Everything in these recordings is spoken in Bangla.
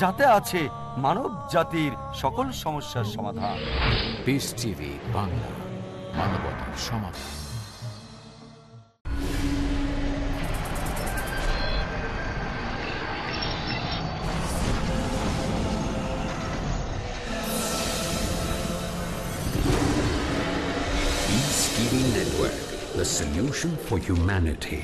যাতে আছে মানব জাতির সকল সমস্যার সমাধান পিস টিভি বাংলা মানবতার সমাধান Network, the solution for humanity.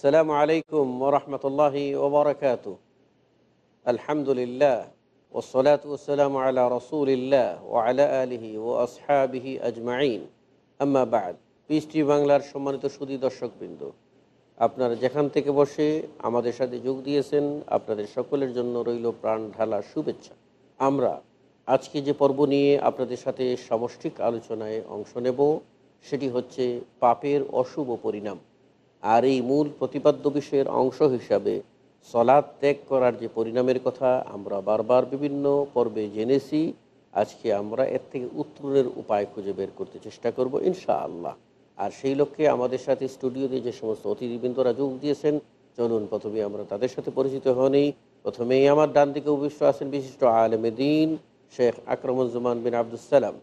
আসসালামু আলাইকুম ওরহমতুল্লাহি ওবরাকাত আলহামদুলিল্লাহ ওসলাত ওসালাম আলা রসুলিল্লাহ ও আলা আলিহি ও আসহাবিহি আজমাইন। আম্মাবাদ পিস টি বাংলার সম্মানিত সুদী দর্শকবৃন্দ। আপনারা যেখান থেকে বসে আমাদের সাথে যোগ দিয়েছেন, আপনাদের সকলের জন্য রইল প্রাণ ঢালা শুভেচ্ছা। আমরা আজকে যে পর্ব নিয়ে আপনাদের সাথে সমষ্টিক আলোচনায় অংশ নেব, সেটি হচ্ছে পাপের অশুভ পরিণাম। আর এই মূল প্রতিপাদ্য বিষয়ের অংশ হিসাবে সলাদ ত্যাগ করার যে পরিণামের কথা আমরা বারবার বিভিন্ন পর্বে জেনেছি, আজকে আমরা এর থেকে উত্তরের উপায় খুঁজে বের করতে চেষ্টা করব ইনশাআল্লাহ। আর সেই লক্ষ্যে আমাদের সাথে স্টুডিওতে যে সমস্ত অতিথিবৃন্দরা যোগ দিয়েছেন, চলুন প্রথমে আমরা তাদের সাথে পরিচিত হনই প্রথমেই আমার ডান দিকে উপবিষ্ট আছেন বিশিষ্ট আলেমে দিন, শেখ আকরমুজ্জামান বিন আব্দুল সালাম।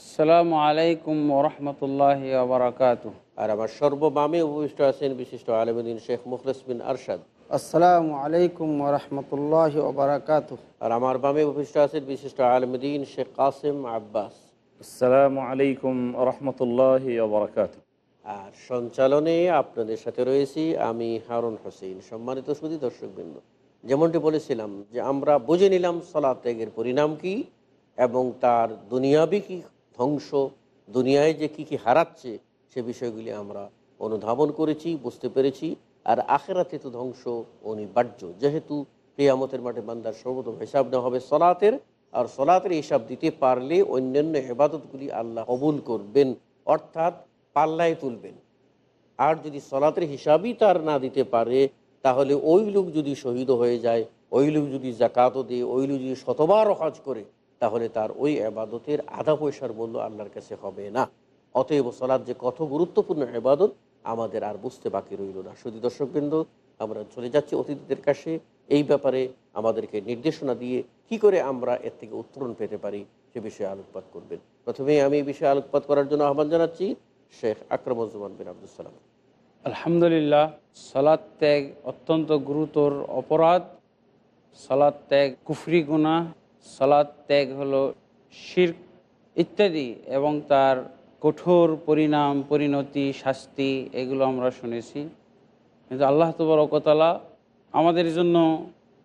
আসসালামু আলাইকুম ওরহমতুল্লাহ আবরাকাত আর আমার সর্ববামে উপবিষ্ট আছেন বিশিষ্ট আলমদিন শেখ মুখলিস বিন আরশাদ। আসসালামু আলাইকুম ওরহমতুল্লাহ ওবরাকাত আর আমার বামে উপবিষ্ট আছেন বিশিষ্ট আলমদিন শেখ কাসিম আব্বাস। আসসালামু আলাইকুম রহমতুল্লাহ বরকাত আর সঞ্চালনে আপনাদের সাথে রয়েছি আমি হারুন হোসেন। সম্মানিত সুদী দর্শকবৃন্দ যেমনটি বলেছিলাম যে আমরা বুঝে নিলাম সলাৎ ত্যাগের পরিণাম কি এবং তার দুনিয়াবি কি ধ্বংস, দুনিয়ায় যে কি কি হারাচ্ছে, সে বিষয়গুলি আমরা অনুধাবন করেছি, বুঝতে পেরেছি, আর আখেরাতে তো ধ্বংস অনিবার্য। যেহেতু প্রিয়ামতের মাঠে বান্দার সর্বপ্রথম হিসাব নেওয়া হবে সলাতের, আর সলাতের হিসাব দিতে পারলে অন্যান্য হেবাদতগুলি আল্লাহ কবুল করবেন, অর্থাৎ পাল্লায় তুলবেন। আর যদি সলাতের হিসাবই তার না দিতে পারে, তাহলে ওই লোক যদি শহীদ হয়ে যায়, ওই লোক যদি জাকাতও দিয়ে, ওই লোক যদি শতবার হজ করে তাহলে তার ওই আবাদতের আধা পয়সার মূল্য আল্লাহর কাছে হবে না। অতএব সলাদ যে কত গুরুত্বপূর্ণ আবাদত আমাদের আর বুঝতে বাকি রইল না। শুধু দর্শকবৃন্দ, আমরা চলে যাচ্ছি অতিথিদের কাছে। এই ব্যাপারে আমাদেরকে নির্দেশনা দিয়ে কি করে আমরা এর থেকে উত্তরণ পেতে পারি সে বিষয়ে আলোকপাত করবেন। প্রথমে আমি এই বিষয়ে আলোকপাত করার জন্য আহ্বান জানাচ্ছি শেখ আকরমুজ্জামান বিন আব্দুল সালাম। আলহামদুলিল্লাহ সালাদ ত্যাগ অত্যন্ত গুরুতর অপরাধ। সালাদ ত্যাগ কুফরি গুণা সালাদ ত্যাগ হলো শির ইত্যাদি এবং তার কঠোর পরিণাম, পরিণতি, শাস্তি এগুলো আমরা শুনেছি। কিন্তু আল্লাহ তবরকতলা আমাদের জন্য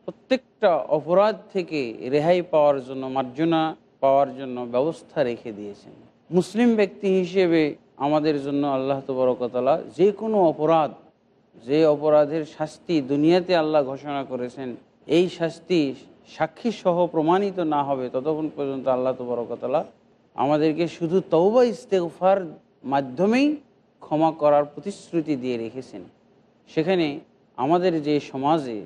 প্রত্যেকটা অপরাধ থেকে রেহাই পাওয়ার জন্য, মার্জনা পাওয়ার জন্য ব্যবস্থা রেখে দিয়েছেন। মুসলিম ব্যক্তি হিসেবে আমাদের জন্য আল্লাহ তবরকতলা যে কোনো অপরাধ, যে অপরাধের শাস্তি দুনিয়াতে আল্লাহ ঘোষণা করেছেন, এই শাস্তি সাক্ষী সহ প্রমাণিত না হবে ততক্ষণ পর্যন্ত আল্লাহ তবরকতলা আমাদেরকে শুধু তৌবা ইস্তেগফার মাধ্যমেই ক্ষমা করার প্রতিশ্রুতি দিয়ে রেখেছেন সেখানে আমাদের যে সমাজে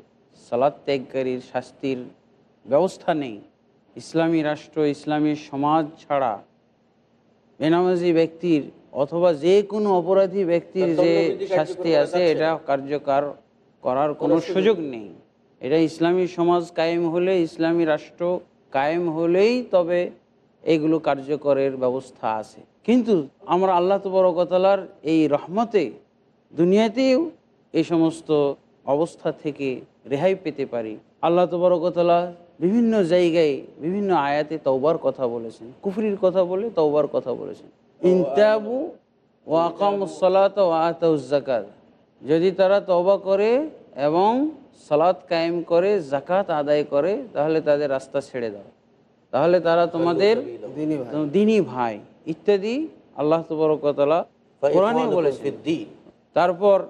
সালাদ ত্যাগকারীর শাস্তির ব্যবস্থা নেই ইসলামী রাষ্ট্র ইসলামী সমাজ ছাড়া বেনামাজি ব্যক্তির অথবা যে কোনো অপরাধী ব্যক্তির যে শাস্তি আছে এটা। কার্যকর করার কোনো সুযোগ নেই এটা ইসলামী সমাজ কায়েম হলে, ইসলামী রাষ্ট্র কায়েম হলেই তবে এগুলো কার্যকরের ব্যবস্থা আছে। কিন্তু আমরা আল্লাহ তবরকতালার এই রহমতে দুনিয়াতেও এই সমস্ত অবস্থা থেকে রেহাই পেতে পারি। আল্লাহ তবরকতলা বিভিন্ন জায়গায় বিভিন্ন আয়াতে তওবার কথা বলেছেন, কুফরির কথা বলে তওবার কথা বলেছেন। ইনতাবু ও আতাউজাকাত যদি তারা তওবা করে এবং সালাত কায়েম করে জাকাত আদায় করে তাহলে তাদের রাস্তা ছেড়ে দাও। তাহলে তারা তোমাদের দিনী ভাই। ইত্যাদি আল্লাহ তবরকতলা কোরআনে ফিদ্দিন। তারপর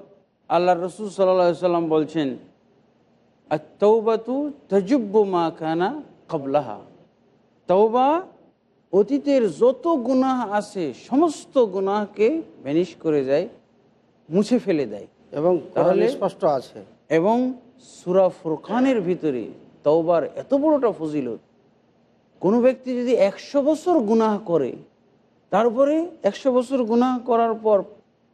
আল্লাহ রসুল সাল্লা সাল্লাম বলছেন তৌবাতু তজুব্বু মা খানা কবলাহা তৌবা অতীতের যত গুনাহ আছে সমস্ত গুনাহকে ভ্যানিশ করে যায় মুছে ফেলে দেয়। এবং তাহলে- স্পষ্ট আছে। এবং সুরা ফুরকানের ভিতরে তওবার এত বড়টা ফজিলত কোনো ব্যক্তি যদি একশো বছর গুনাহ করে তারপরে একশো বছর গুনাহ করার পর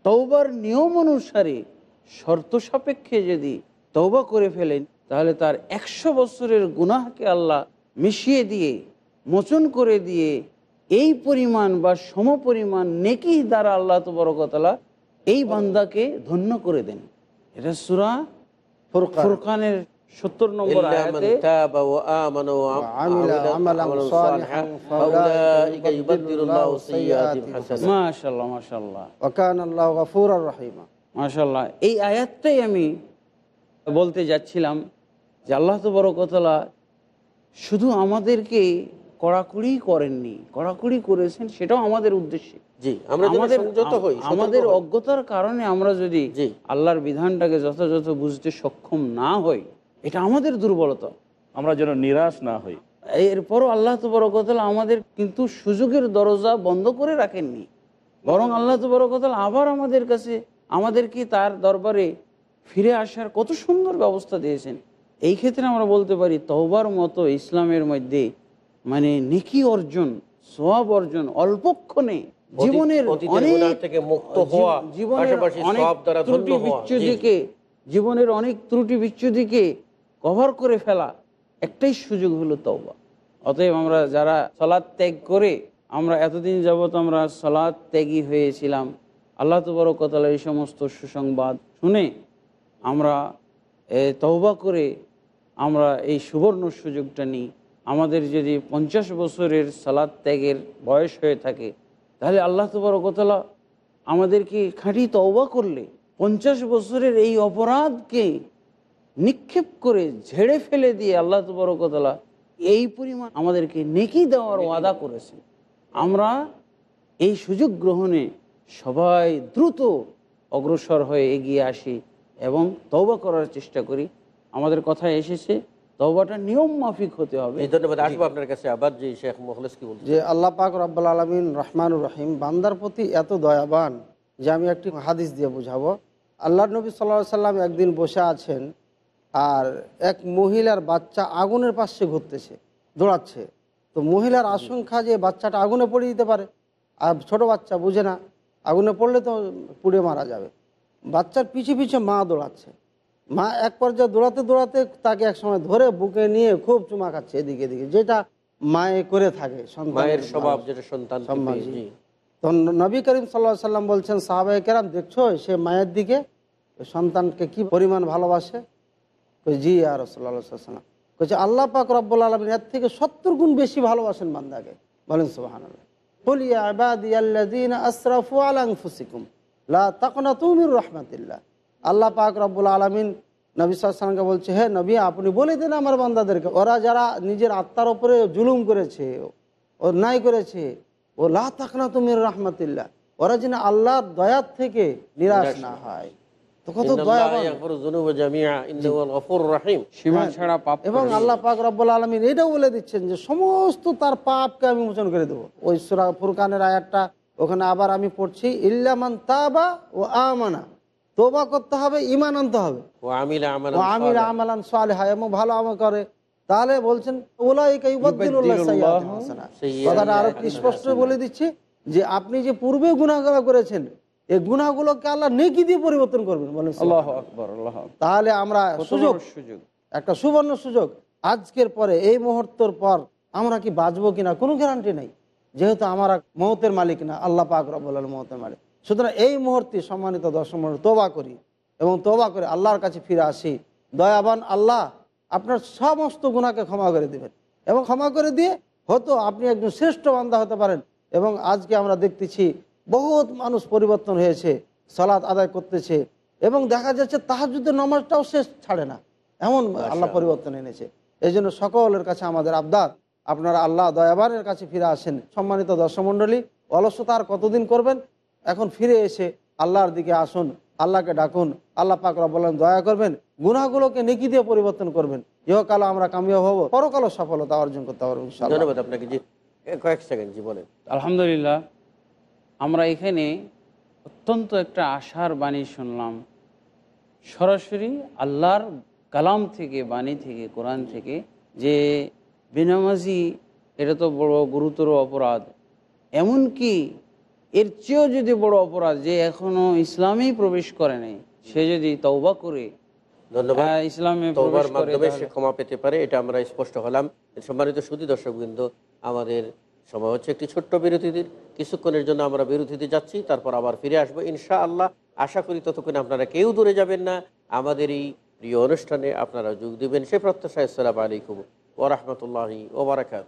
তওবার নিয়ম অনুসারে, শর্ত সাপেক্ষে যদি তওবা করে ফেলেন, তাহলে তার একশো বছরের গুনাহকে আল্লাহ মিশিয়ে দিয়ে, মোচন করে দিয়ে, এই পরিমাণ বা সমপরিমাণ নেকি দ্বারা আল্লাহ তো বড় তবরকতলা এই বান্দাকে ধন্য করে দেন এটা সুরা। ফুরকানের সত্তর নম্বর মাশাল্লাহ এই আয়াতটাই আমি বলতে যাচ্ছিলাম যে আল্লাহ তো বড় কথা শুধু আমাদেরকে কড়াকড়ি করেননি কড়াকড়ি করেছেন সেটাও আমাদের উদ্দেশ্যে। জি আমরা আমাদের হই আমাদের অজ্ঞতার কারণে আমরা যদি। আল্লাহর বিধানটাকে যথাযথ বুঝতে সক্ষম না হই এটা আমাদের দুর্বলতা। আমরা যেন নিরাশ না হই। এরপরও আল্লাহ তবরকতাল আমাদের কিন্তু সুযোগের দরজা বন্ধ করে রাখেননি। বরং আল্লাহ তবরকতাল আবার আমাদের কাছে আমাদেরকে তার দরবারে ফিরে আসার কত সুন্দর ব্যবস্থা দিয়েছেন। এই ক্ষেত্রে আমরা বলতে পারি তহবার মতো ইসলামের মধ্যে মানে নেকি অর্জন সোয়াব অর্জন অল্পক্ষণে জীবনের অনেক থেকে মুক্ত হওয়া, জীবনের অনেক সওয়াব দ্বারা ধন্য ত্রুটি জি। জীবনের অনেক ত্রুটি বিচ্যুতিকে কভার করে ফেলা একটাই সুযোগ হলো তওবা। অতএব আমরা যারা সলাদ ত্যাগ করে আমরা এতদিন যাবত আমরা সলাদ ত্যাগী হয়েছিলাম আল্লাহ তবরকতাল এই সমস্ত সুসংবাদ শুনে আমরা তওবা করে আমরা এই সুবর্ণ সুযোগটা নিই। আমাদের যদি পঞ্চাশ বছরের সালাদ ত্যাগের বয়স হয়ে থাকে তাহলে আল্লাহ তবরকতলা আমাদেরকে খাঁটি তওবা করলে পঞ্চাশ বছরের এই অপরাধকে নিক্ষেপ করে ঝেড়ে ফেলে দিয়ে আল্লাহ তবরকতলা এই পরিমাণ আমাদেরকে নেকি দেওয়ার ওয়াদা করেছে। আমরা এই সুযোগ গ্রহণে সবাই দ্রুত অগ্রসর হয়ে এগিয়ে আসি এবং তওবা করার চেষ্টা করি। আমাদের কথায় এসেছে। তওবাটা নিয়ম মাফিক হতে হবে। ধন্যবাদ। আসব আপনার কাছে আবার জি শেখ মোখলেস কি বলছেন যে আল্লাহ পাক রব্বাল আলমিন রহমানুর রহিম বান্দার প্রতি এত দয়াবান যে আমি একটি হাদিস দিয়ে বুঝাবো। আল্লাহ নবী সাল্লাহ সাল্লাম একদিন বসে আছেন আর এক মহিলার বাচ্চা আগুনের পাশে ঘুরতেছে দৌড়াচ্ছে। তো মহিলার আশঙ্কা যে বাচ্চাটা আগুনে পড়ে দিতে পারে আর ছোট বাচ্চা বুঝে না আগুনে পড়লে তো পুড়ে মারা যাবে। বাচ্চার পিছে পিছে মা দৌড়াচ্ছে। মা এক পর্যায়ে দৌড়াতে দৌড়াতে তাকে এক সময় ধরে বুকে নিয়ে খুব চুমা খাচ্ছে এদিকে এদিকে যেটা মায়ে করে থাকে মায়ের স্বভাব যেটা সন্তান। তো নবী করিম সাল্লাহ সাল্লাম বলছেন সাহাবাহ কেরাম দেখছ সে মায়ের দিকে সন্তানকে কি পরিমাণ ভালোবাসে? জি আর রসল্লাহাম বলছে আল্লাহ পাক রব্বুল আলমিন এর থেকে সত্তর গুণ বেশি ভালোবাসেন বান্দাকে। বলেন সুবাহান আসরাফু আলাংফুসিকুম লা তাকনাতু মির রহমাতিল্লাহ। আল্লাহ পাক রব্বুল আলমিন নবী সাল্লামকে বলছে হে নবী আপনি বলে দেন আমার বান্দাদেরকে। ওরা যারা নিজের আত্মার উপরে জুলুম করেছে ও নাই করেছে ও লা তাকনা তুমির রহমাতিল্লাহ। ওরা যেন আল্লাহর দয়ার থেকে নিরাশ না হয়। পাপ এবং আল্লাহ পাক রব্বুল আলমিন এটাও বলে দিচ্ছেন যে সমস্ত তার পাপকে আমি মোচন করে দেবো। ওই সুরা ফুরকানের আয়াতটা ওখানে আবার আমি পড়ছি ইল্লামান তাবা ও আমানা। তোবা করতে হবে ইমান আনতে হবে। আমির আমালান সালেহা। এবং ভালো আমল করে। তাহলে বলছেন কথাটা আরও স্পষ্ট বলে দিচ্ছি যে আপনি যে পূর্বে গুণাগুলো করেছেন এই গুণাগুলোকে আল্লাহ নেকি দিয়ে পরিবর্তন করবেন বলেন। তাহলে আমরা সুযোগ সুযোগ। একটা সুবর্ণ সুযোগ। আজকের পরে এই মুহূর্তের পর আমরা কি বাঁচবো কিনা কোনো গ্যারান্টি নেই। যেহেতু আমরা মহতের মালিক না আল্লাহ পাক রব্বুল আলম মহতের মালিক। সুতরাং এই মুহূর্তে সম্মানিত দর্শক তোবা করি এবং তোবা করে আল্লাহর কাছে ফিরে আসি। দয়াবান আল্লাহ আপনার সমস্ত গুণাকে ক্ষমা করে দেবেন। এবং ক্ষমা করে দিয়ে হতো আপনি একজন শ্রেষ্ঠ বান্দা হতে পারেন। এবং আজকে আমরা দেখতেছি বহুত মানুষ পরিবর্তন হয়েছে সালাত আদায় করতেছে এবং দেখা যাচ্ছে তাহাজুদের নমাজটাও শেষ ছাড়ে না। এমন আল্লাহ পরিবর্তন এনেছে। এই জন্য সকলের কাছে আমাদের আবদার আপনারা আল্লাহ দয়াবানের কাছে ফিরে আসেন। সম্মানিত দর্শক মণ্ডলী অলসতা আর কতদিন করবেন? এখন ফিরে এসে আল্লাহর দিকে আসুন আল্লাহকে ডাকুন আল্লাহ পাক বলেন দয়া করবেন গুনাহগুলোকে নেকি দিয়ে পরিবর্তন করবেন। ইহকালে আমরা কামিয়াব হব পরকালও সফলতা অর্জন করতে পারব ধন্যবাদ আপনাকে জি কয়েক সেকেন্ড জি বলেন। আলহামদুলিল্লাহ আমরা এখানে অত্যন্ত একটা আশার বাণী শুনলাম। সরাসরি আল্লাহর কালাম থেকে বাণী থেকে কোরআন থেকে যে বেনামাজি এটা তো বড় গুরুতর অপরাধ। এমনকি এর চেয়েও যদি বড় অপরাধ যে এখনও ইসলামেই প্রবেশ করে নাই সে যদি তৌবা করে ধন্যবাদ। হ্যাঁ, ইসলামে তোবার মাধ্যমে সে ক্ষমা পেতে পারে এটা আমরা স্পষ্ট হলাম। সম্মানিত সুদী দর্শক বৃন্দ আমাদের সময় হচ্ছে একটি ছোট্ট বিরতিদের কিছুক্ষণের জন্য আমরা বিরতিতে যাচ্ছি তারপর আবার ফিরে আসব ইনশা আল্লাহ আশা করি ততক্ষণে আপনারা কেউ দূরে যাবেন না। আমাদের এই প্রিয় অনুষ্ঠানে আপনারা যোগ দেবেন। সে প্রত্যাশা আসসালাম আলাইকুম ওরহমতুল্লাহি ওবরাকাত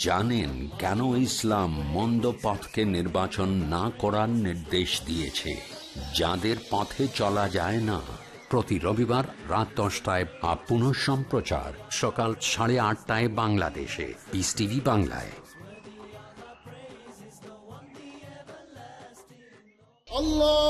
জানেন কেন ইসলাম মন্দ পথকে নির্বাচন না করার নির্দেশ দিয়েছে। যাদের পথে চলা যায় না। প্রতি রবিবার রাত দশটায় বা পুনঃ সম্প্রচার। সকাল সাড়ে আটটায় বাংলাদেশে। পিস টিভি বাংলায়। Allah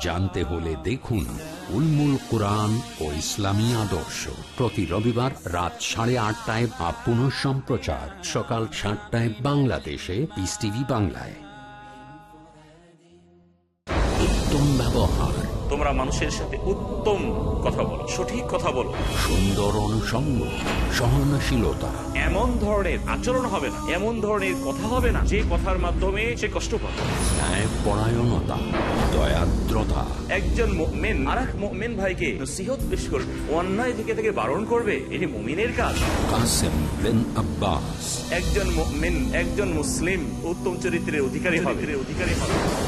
জানতে হলে দেখুন উলমুল কোরআন ও ইসলামী আদর্শ। প্রতি রবিবার রাত সাড়ে আটটায় বা পুনঃ সম্প্রচার। সকাল সাতটায় বাংলাদেশে পিস টিভি বাংলায়। উত্তম ব্যবহার। তোমরা মানুষের সাথে উত্তম কথা বলো সঠিক কথা বলো। সুন্দর অনুষঙ্গ সহনশীলতা। এমন ধরনের আচরণ হবে না এমন ধরনের কথা হবে না যে কথার মাধ্যমে সে কষ্ট পাবে। দয়াদ্রতা। একজন মেন আর এক মেন ভাইকে নসিহত পেশ করবে অন্যায় থেকে থেকে বারণ করবে এটি মুমিনের কাজ। কাসেম বিন আব্বাস। একজন মেন একজন মুসলিম উত্তম চরিত্রের অধিকারী হবে। অধিকারী হবে।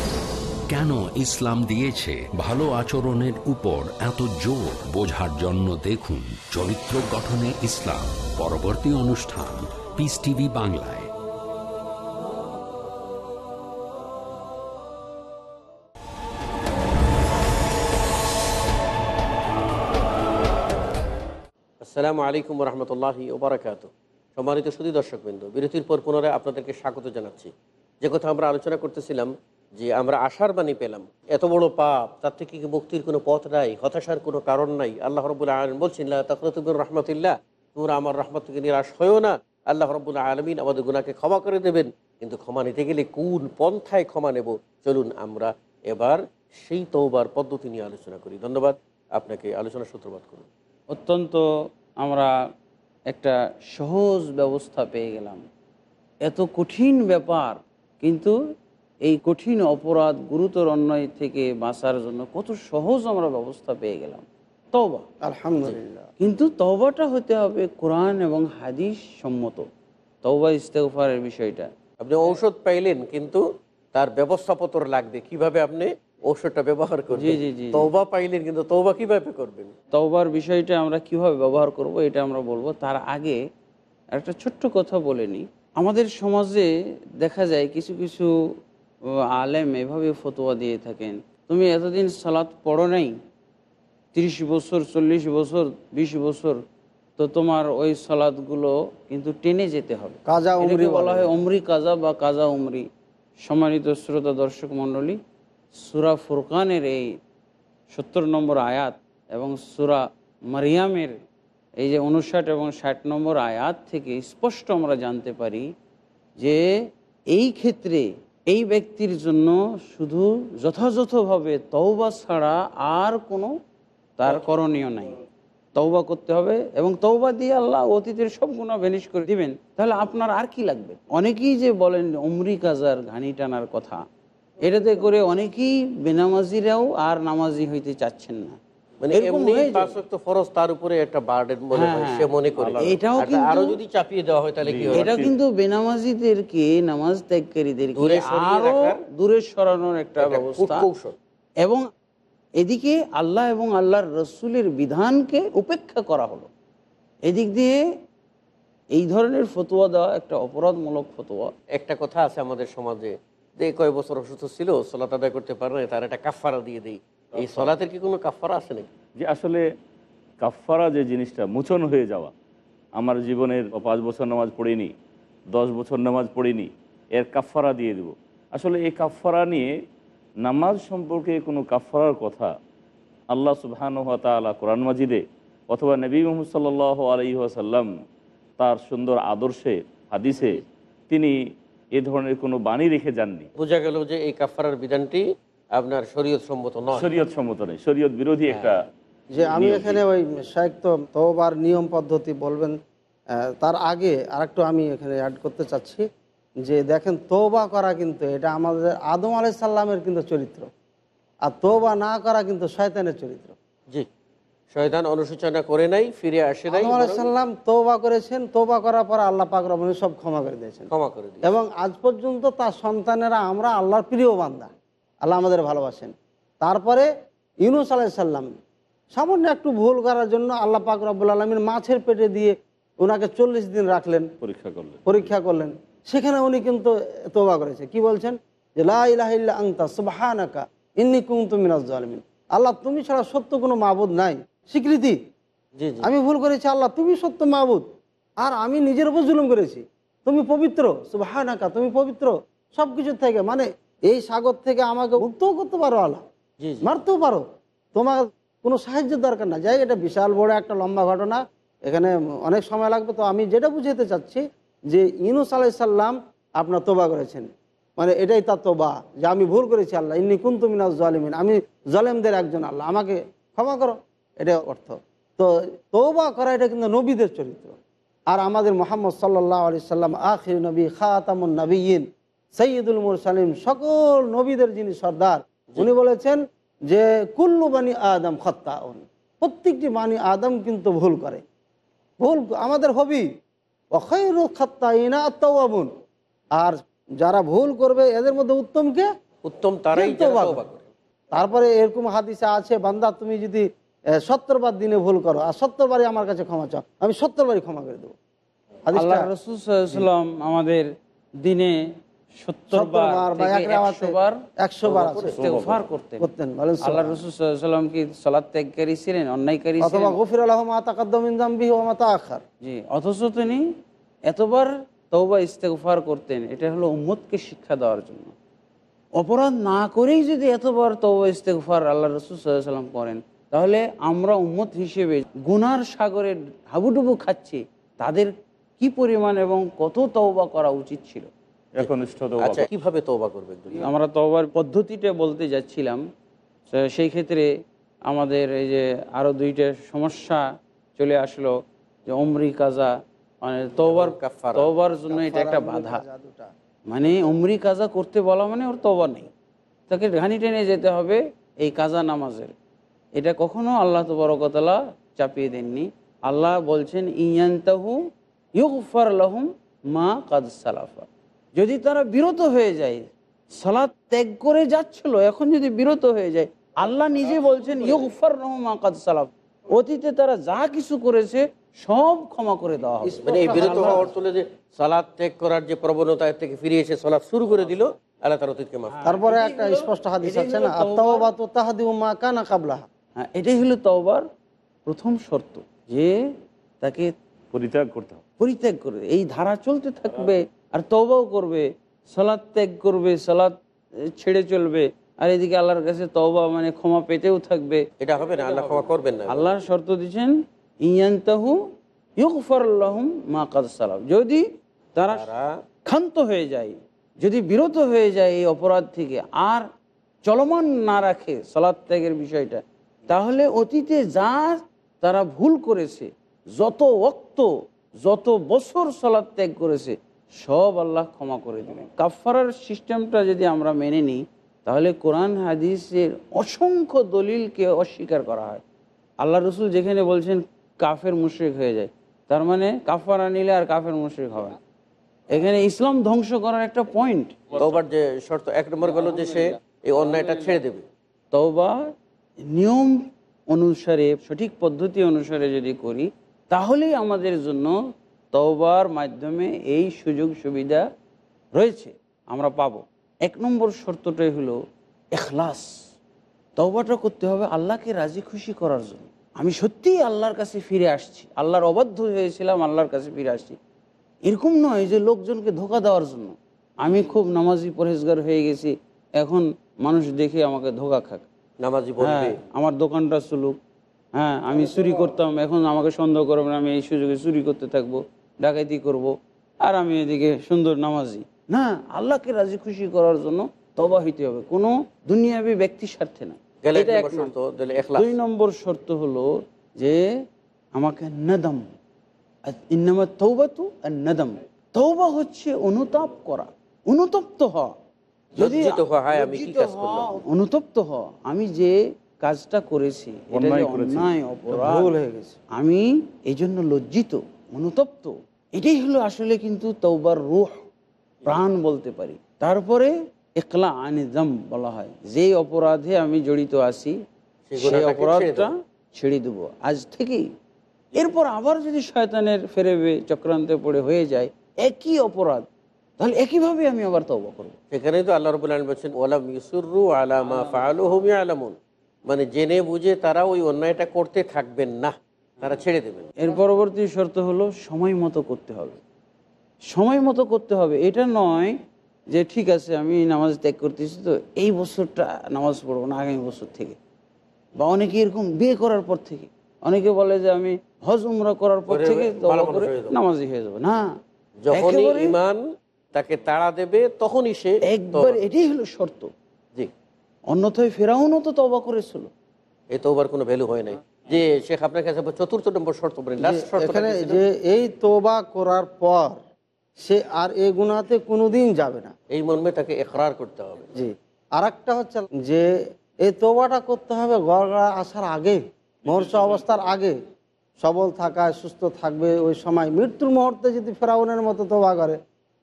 কেন ইসলাম দিয়েছে? ভালো আচরণের উপর এত জোর বোঝার জন্য দেখুন চরিত্র গঠনে ইসলাম। পরবর্তী অনুষ্ঠান পিস টিভি বাংলায়। আসসালামু আলাইকুম রহমতুল্লাহি ওবরাকাত। সম্মানিত সুদী দর্শকবৃন্দ, বিরতির পর পুনরায় আপনাদেরকে স্বাগত জানাচ্ছি। যে কথা আমরা আলোচনা করতেছিলাম যে আমরা আশার বাণী পেলাম। এত বড় পাপ, তার থেকে কি মুক্তির কোনো পথ নাই, হতাশার কোনো কারণ নাই? আল্লাহ রবুল্লা আলম বলছেন তখনতুবুর রহমতুল্লাহ। তোমরা আমার রহমত থেকে নিরাশ হয়েও না। আল্লাহ রবুল্লা আলমিন আমাদের গুণাকে ক্ষমা করে দেবেন। কিন্তু ক্ষমা নিতে গেলে কোন পন্থায় ক্ষমা নেব? চলুন আমরা এবার সেই তৌবার পদ্ধতি নিয়ে আলোচনা করি। ধন্যবাদ। আপনাকে আলোচনা সূত্রপাত করুন। অত্যন্ত আমরা একটা সহজ ব্যবস্থা পেয়ে গেলাম। এত কঠিন ব্যাপার, কিন্তু এই কঠিন অপরাধ গুরুতর অন্যায় থেকে বাঁচার জন্য কত সহজ আমরা ব্যবস্থা পেয়ে গেলাম। তবা আলহামদুলিল্লাহ। কিন্তু তবাটা হতে হবে কোরআন এবং হাদিস সম্মত। তবা ইস্তেগফারের বিষয়টা। আপনি ঔষধ পাইলেন কিন্তু তার ব্যবস্থাপত্র লাগবে। কীভাবে আপনি ঔষধটা ব্যবহার করবেন? জি, জি, জি। পাইলেন কিন্তু তৌবা কীভাবে করবেন? তওবার বিষয়টা আমরা কীভাবে ব্যবহার করব এটা আমরা বলব। তার আগে একটা ছোট্ট কথা বলে নিই। আমাদের সমাজে দেখা যায় কিছু কিছু আহ, আলেম এভাবে ফতোয়া দিয়ে থাকেন। তুমি এতদিন সালাত পড়ো নাই? তিরিশ বছর চল্লিশ বছর বিশ বছর তো তোমার ওই সালাদগুলো কিন্তু টেনে যেতে হবে। কাজা উমরি বলা হয় অমরি কাজা বা কাজা উমরি। সম্মানিত শ্রোতা দর্শক মণ্ডলী সুরা ফুরকানের এই সত্তর নম্বর আয়াত এবং সুরা মারিয়ামের এই যে উনষাট এবং ষাট নম্বর আয়াত থেকে স্পষ্ট আমরা জানতে পারি যে এই ক্ষেত্রে এই ব্যক্তির জন্য শুধু যথাযথভাবে তওবা ছাড়া আর কোনো তার করণীয় নাই। তওবা করতে হবে এবং তওবা দিয়ে আল্লাহ অতীতের সব গুণা ভ্যানিশ করে দিবেন। তাহলে আপনার আর কি লাগবে? অনেকেই যে বলেন অমরি কাজার ঘানি টানার কথা, এটাতে করে অনেকেই বেনামাজিরাও আর নামাজি হইতে চাচ্ছেন না। মানে এমনি পাঁচ ওয়াক্ত ফরজ তার উপরে একটা বার্ডেন মনে হয় হ্যাঁ, সে মনে করে। এটাও কিন্তু- আরও যদি চাপিয়ে দেওয়া হয় তাহলে কি হবে? এটা কিন্তু বেনামাজিদেরকে নামাজ ত্যাগকারীদেরকে আরও দূরে সরানোর একটা একটা ব্যবস্থা এবং এদিকে আল্লাহ এবং আল্লাহর রসুলের বিধানকে উপেক্ষা করা হলো। এদিক দিয়ে এই ধরনের ফতোয়া দেওয়া একটা অপরাধমূলক ফতোয়া। একটা কথা আছে আমাদের সমাজে। যে কয় বছর অসুস্থ ছিল সলাত আদায় করতে পারে না তার একটা কাফারা দিয়ে দেই। এই সলাতের কি কোনো কাফারা আছে নাকি? যে আসলে কাফফারা যে জিনিসটা মোচন হয়ে যাওয়া। আমার জীবনের পাঁচ বছর নামাজ পড়িনি দশ বছর নামাজ পড়িনি এর কাফফারা দিয়ে দেব। আসলে এই কাফফারা নিয়ে নামাজ সম্পর্কে কোনো কাফফারার কথা আল্লাহ সুবহানুহ তালা কোরআন মাজিদে অথবা নবী মোহাম্মদ সাল্লাহ আলহিহাসাল্লাম তার সুন্দর আদর্শে হাদিসে তিনি এ ধরনের কোনো বাণী রেখে যাননি। বোঝা গেল যে এই কাফারার বিধানটি আপনার শরীয়ত সম্মত নয়। শরীয়ত সম্মত নেই শরীয়ত বিরোধী একটা যে আমি এখানে ওই তো তওবার নিয়ম পদ্ধতি বলবেন তার আগে আরেকটু আমি এখানে অ্যাড করতে চাচ্ছি যে দেখেন তৌবা করা কিন্তু এটা আমাদের আদম আলাইসাল্লামের কিন্তু চরিত্র। আর তৌবা না করা কিন্তু শয়তানের চরিত্র। জি। শয়তান অনুসূচনা করে নাই ফিরে আসে নাই আদম আলাইসাল্লাম তৌবা করেছেন তৌবা করার পর আল্লাহ পাক রবনী সব ক্ষমা করে দিয়েছেন। ক্ষমা করে এবং আজ পর্যন্ত তার সন্তানেরা আমরা আল্লাহর প্রিয় বান্দা। আল্লাহ আমাদের ভালোবাসেন। তারপরে ইউনুস আলাইসাল্লাম সামান্য একটু ভুল করার জন্য আল্লাহ পাক রব্বুল আলমীর মাছের পেটে দিয়ে ওনাকে চল্লিশ দিন রাখলেন পরীক্ষা করলেন। পরীক্ষা করলেন। সেখানে উনি কিন্তু তোবা করেছে। কি বলছেন? যে আংতা সুবাহানাকা ইন্নি কুমতু মিনাজ জালিমিন। আল্লাহ তুমি ছাড়া সত্য কোনো মাবুদ নাই। স্বীকৃতি? আমি ভুল করেছি। আল্লাহ তুমি সত্য মাবুদ। আর আমি নিজের উপর জুলুম করেছি। তুমি পবিত্র? সুবাহানাকা তুমি পবিত্র। সব কিছুর থেকে মানে এই সাগর থেকে আমাকে মুক্তও করতে পারো আল্লাহ। মারতেও পারো। তোমার কোনো সাহায্যের দরকার না। যাই এটা বিশাল বড় একটা লম্বা ঘটনা। এখানে অনেক সময় লাগবে। তো আমি যেটা বুঝাতে চাচ্ছি যে ইনুস আলাইসাল্লাম আপনার তোবা করেছেন। মানে এটাই তার তোবা যে আমি ভুল করেছি আল্লাহ। ইন্নি কুন্তু মিনাজ জালিমিন। আমি জলেমদের একজন আল্লাহ। আমাকে ক্ষমা করো। এটা অর্থ। তো তৌবা করা এটা কিন্তু নবীদের চরিত্র। আর আমাদের মোহাম্মদ সাল্লাহ আলি সাল্লাম আখির নবী খাতামুন নবীন সৈয়দুল মুরসালিম সকল নবীদের যিনি সর্দার উনি বলেছেন যে কুল্লু বানি আদম খত্তাউন। প্রত্যেকটি বানি আদম কিন্তু ভুল করে। ভুল আমাদের হবি অখৈরু খত্তাইনা আত্মাবুন আর যারা ভুল করবে এদের মধ্যে উত্তমকে উত্তম তারাই। তারপরে এরকম হাদিসে আছে বান্দা তুমি যদি সত্তর বার দিনে ভুল করো আর সত্তর বারই আমার কাছে ক্ষমা চাও আমি সত্তর বারই ক্ষমা করে দেবো। আল্লাহ রসুলাম আমাদের দিনে সত্তর 70 বার বার বা থেকে এক রাওয়াতে 100 বার 100 বার আছে। ইস্তেগফার করতেন করতেন, বলেন আল্লাহ সুবহানাল্লাহ। রসুলাম কি সালাদ ত্যাগকারী ছিলেন অন্যায়কারী অথবা ছিলেন গফির আলহ মা তাকাদ্দমিন জাম্বি ও মাতা আখার জি অথচ তিনি এতবার তওবা ইস্তেগফার করতেন। এটা হলো উম্মতকে শিক্ষা দেওয়ার জন্য। অপরাধ না করেই যদি এতবার তওবা ইস্তেগফার আল্লাহ রসুল সাল্লাম করেন তাহলে আমরা উম্মত হিসেবে গুনার সাগরে হাবুডুবু খাচ্ছি। তাদের কি পরিমাণ এবং কত তওবা করা উচিত ছিল? একনিষ্ঠ আচ্ছা কীভাবে তওবা করবে আমরা তওবার পদ্ধতিটা বলতে যাচ্ছিলাম সেই ক্ষেত্রে আমাদের এই যে আরও দুইটা সমস্যা চলে আসলো যে অমরি কাজা মানে তওবার তওবার জন্য এটা একটা বাধা। মানে অমরি কাজা করতে বলা মানে ওর তওবা নেই। তাকে ঘানি টেনে যেতে হবে এই কাজা নামাজের। এটা কখনো আল্লাহ তবরকতলা চাপিয়ে দেননি। আল্লাহ বলছেন ইয়ান্তাহু ইউগফার লাহুম মা কাদ সালাফা। যদি তারা বিরত হয়ে যায় সালাদ ত্যাগ করে যাচ্ছিল এখন যদি বিরত হয়ে যায় আল্লাহ নিজে বলছেন ইউগফার লাহুম মা কাদ সালাফ। অতীতে তারা যা কিছু করেছে সব ক্ষমা করে দেওয়া হবে। মানে এই বিরত হওয়া অর্থ যে সালাদ ত্যাগ করার যে প্রবণতা থেকে ফিরে এসে সালাদ শুরু করে দিল আল্লাহ তার অতীতকে মাফ তারপরে একটা স্পষ্ট হাদিস আছে না আত্মাওবা তো মা কানা কাবলাহা। হ্যাঁ এটাই হলো তওবার প্রথম শর্ত যে তাকে পরিত্যাগ করতে হবে। পরিত্যাগ করবে এই ধারা চলতে থাকবে। আর তবাও করবে সালাদ ত্যাগ করবে সালাদ ছেড়ে চলবে। আর এদিকে আল্লাহর কাছে তবা মানে ক্ষমা পেতেও থাকবে। এটা হবে না আল্লাহ ক্ষমা করবেন না। আল্লাহর শর্ত দিচ্ছেন ইয়ান্তাহু ইউগফার লাহুম মা কাদ সালাম। যদি তারা ক্ষান্ত হয়ে যায় যদি বিরত হয়ে যায় এই অপরাধ থেকে আর চলমান না রাখে সলাদ ত্যাগের বিষয়টা তাহলে অতীতে যা তারা ভুল করেছে যত ওক্ত যত বছর সলাদ ত্যাগ করেছে সব আল্লাহ ক্ষমা করে দেবেন। কাফারার সিস্টেমটা যদি আমরা মেনে নিই তাহলে কোরআন হাদিসের অসংখ্য দলিলকে অস্বীকার করা হয়। আল্লাহ রসুল যেখানে বলছেন কাফের মুশ্রিক হয়ে যায়। তার মানে কাফারা নিলে আর কাফের মুশ্রিক হবে না। এখানে ইসলাম ধ্বংস করার একটা পয়েন্ট তওবার যে শর্ত এক নম্বর গেল যে সে এই অন্যায়টা ছেড়ে দেবে। তওবা নিয়ম অনুসারে সঠিক পদ্ধতি অনুসারে যদি করি তাহলেই আমাদের জন্য তওবার মাধ্যমে এই সুযোগ সুবিধা রয়েছে আমরা পাবো। এক নম্বর শর্তটাই হলো এখলাস। তওবাটা করতে হবে আল্লাহকে রাজি খুশি করার জন্য। আমি সত্যিই আল্লাহর কাছে ফিরে আসছি আল্লাহর অবাধ্য হয়েছিলাম আল্লাহর কাছে ফিরে আসছি। এরকম নয় যে লোকজনকে ধোকা দেওয়ার জন্য। আমি খুব নামাজি পরহেজগার হয়ে গেছি এখন মানুষ দেখে আমাকে ধোকা খাক। নামাজি হ্যাঁ আমার দোকানটা চলুক। হ্যাঁ আমি চুরি করতাম এখন আমাকে সন্দেহ করবে না আমি এই সুযোগে চুরি করতে থাকব। ডাকাতি করব। আর আমি এদিকে সুন্দর নামাজি। না আল্লাহকে রাজি খুশি করার জন্য তবা হইতে হবে। কোনো দুনিয়াবি ব্যক্তির স্বার্থে না। এটা এক নম্বর শর্ত, নম্বর। তাহলে এখলাস। দুই নম্বর শর্ত হলো যে আমাকে নদম। ইন্নামা তৌবাতু আর নদম। তৌবা হচ্ছে অনুতাপ করা। অনুতপ্ত হওয়া। যদি হায়, অনুতপ্ত হওয়া। আমি যে কাজটা করেছি অন্যায় অপরাধ হয়ে গেছে। আমি এই জন্য লজ্জিত। অনুতপ্ত। এটাই হলো আসলে কিন্তু তৌবার রুহ প্রাণ বলতে পারি। তারপরে একলা আনিদম বলা হয়। যেই অপরাধে আমি জড়িত আছি সেই অপরাধটা ছেড়ে দেবো। আজ থেকেই। এরপর আবার যদি শয়তানের ফেরেবে চক্রান্তে পড়ে হয়ে যায় একই অপরাধ তাহলে একইভাবে আমি আবার তওবা করব। সেখানেই তো আল্লাহ রবুল্লাহ বলছেন ওয়ালাম ইউসুরু আলামা ফাআলু হুম ইয়ালামুন। মানে জেনে বুঝে তারা ওই অন্যায়টা করতে থাকবেন না। তারা ছেড়ে দেবেন। এর পরবর্তী শর্ত হলো সময় মতো করতে হবে। সময় মতো করতে হবে এটা নয় যে ঠিক আছে আমি নামাজ ত্যাগ করতেছি তো এই বছরটা নামাজ পড়ব না আগামী বছর থেকে। বা অনেকে এরকম বিয়ে করার পর থেকে। অনেকে বলে যে আমি হজ উমরা করার পর থেকে। নামাজি হয়ে যাব। না ইমান তাকে তাড়া দেবে তখনই সে একবার এটাই হলো শর্ত। জি। অন্যথায় ফেরাউনও তো তবা করেছিল। এ তো কোনো ভ্যালু হয় নাই। যে শেখ আপনার কাছে চতুর্থ নম্বর শর্ত বলেন এখানে যে এই তোবা করার পর সে আর এই গুণাতে কোনোদিন যাবে না। এই মর্মে তাকে একরার করতে হবে। জি। আর একটা হচ্ছে যে এই তোবাটা করতে হবে গড়গড়া আসার আগে মহর্ষ অবস্থার আগে। সবল থাকায় সুস্থ থাকবে ওই সময় মৃত্যুর মুহূর্তে যদি ফেরাউনের মতো তোবা করে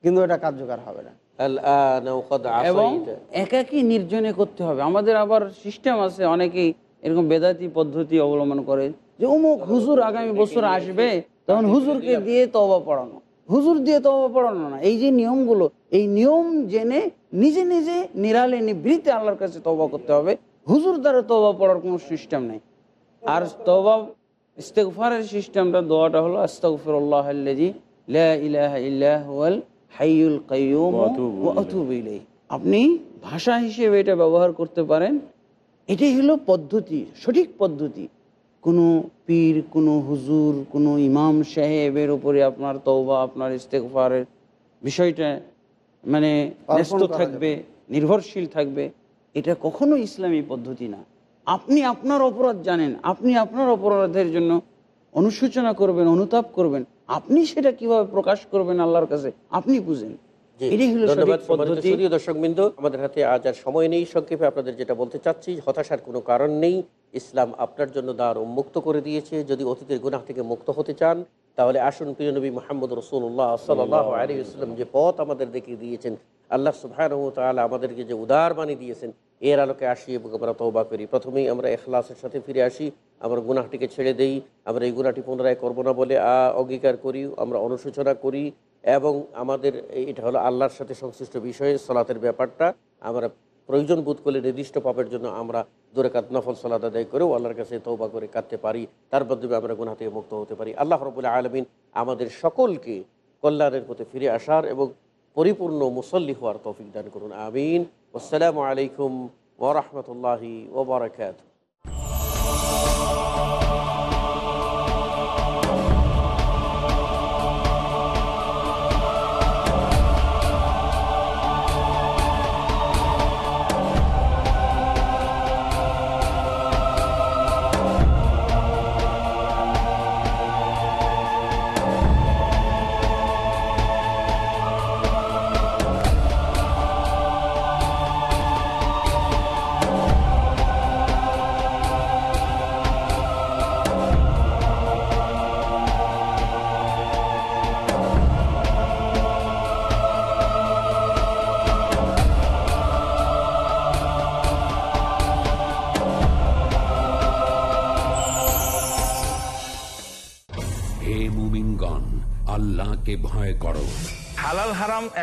কিন্তু এটা কার্যকর হবে না। এবং একাকি নির্জনে করতে হবে। আমাদের আবার সিস্টেম আছে অনেকেই এরকম বেদাতি পদ্ধতি অবলম্বন করে যে অমুক হুজুর আগামী বছর আসবে, তখন হুজুরকে দিয়ে তবা পড়ানো। হুজুর দিয়ে তবা পড়ানো না। এই যে নিয়মগুলো, এই নিয়ম জেনে নিজে নিজে নিরালে নিবৃত্তে আল্লাহর কাছে তবা করতে হবে। হুজুর দ্বারা তবা পড়ার কোনো সিস্টেম নেই। আর তবা ইস্তেগফারের সিস্টেমটা দোয়াটা হলো ইলাইহি। আপনি ভাষা হিসেবে এটা ব্যবহার করতে পারেন। এটাই হলো পদ্ধতি সঠিক পদ্ধতি। কোনো পীর কোনো হুজুর কোনো ইমাম সাহেবের উপরে আপনার তওবা আপনার ইস্তেগফারের বিষয়টা মানে ব্যস্ত থাকবে নির্ভরশীল থাকবে এটা কখনো ইসলামী পদ্ধতি না। আপনি আপনার অপরাধ জানেন আপনি আপনার অপরাধের জন্য অনুশোচনা করবেন অনুতাপ করবেন। আপনি সেটা কীভাবে প্রকাশ করবেন আল্লাহর কাছে আপনি বুঝেন। ধন্যবাদ পদ্ধতি। দর্শকবৃন্দ। আমাদের হাতে আজ আর সময় নেই। সংক্ষেপে আপনাদের যেটা বলতে চাচ্ছি হতাশার কোনো কারণ নেই। ইসলাম আপনার জন্য দ্বার উন্মুক্ত করে দিয়েছে। যদি অতীতের গুনাহ থেকে মুক্ত হতে চান তাহলে আসুন প্রিয় নবী মোহাম্মদ রসুল্লাহ সাল্লাহ আলী ইসলাম যে পথ আমাদের দেখিয়ে দিয়েছেন আল্লাহ সুবাহ তাআলা আমাদেরকে যে উদার বাণী দিয়েছেন, এর আলোকে আসি এবং আমরা তৌবা করি। প্রথমেই আমরা এখলাসের সাথে ফিরে আসি, আমরা গুনাহটিকে ছেড়ে দেই, আমরা এই গুনাহটি পুনরায় করব না বলে অঙ্গীকার করি, আমরা অনুশোচনা করি এবং আমাদের এটা হলো আল্লাহর সাথে সংশ্লিষ্ট বিষয়ে, সলাতের ব্যাপারটা। আমরা প্রয়োজন বোধ করলে নির্দিষ্ট পাপের জন্য আমরা দূরে কাত নফল সলাদ আদায় করেও আল্লাহর কাছে তৌবা করে কাঁদতে পারি। তার মাধ্যমে আমরা গুনাহ থেকে মুক্ত হতে পারি। আল্লাহ রবুল্লা আলমিন আমাদের সকলকে কল্যাণের পথে ফিরে আসার এবং পরিপূর্ণ মুসল্লি হওয়ার তৌফিক দান করুন আমিন। আসসালামু আলাইকুম ওরহমতুল্লাহি ওবরাকাত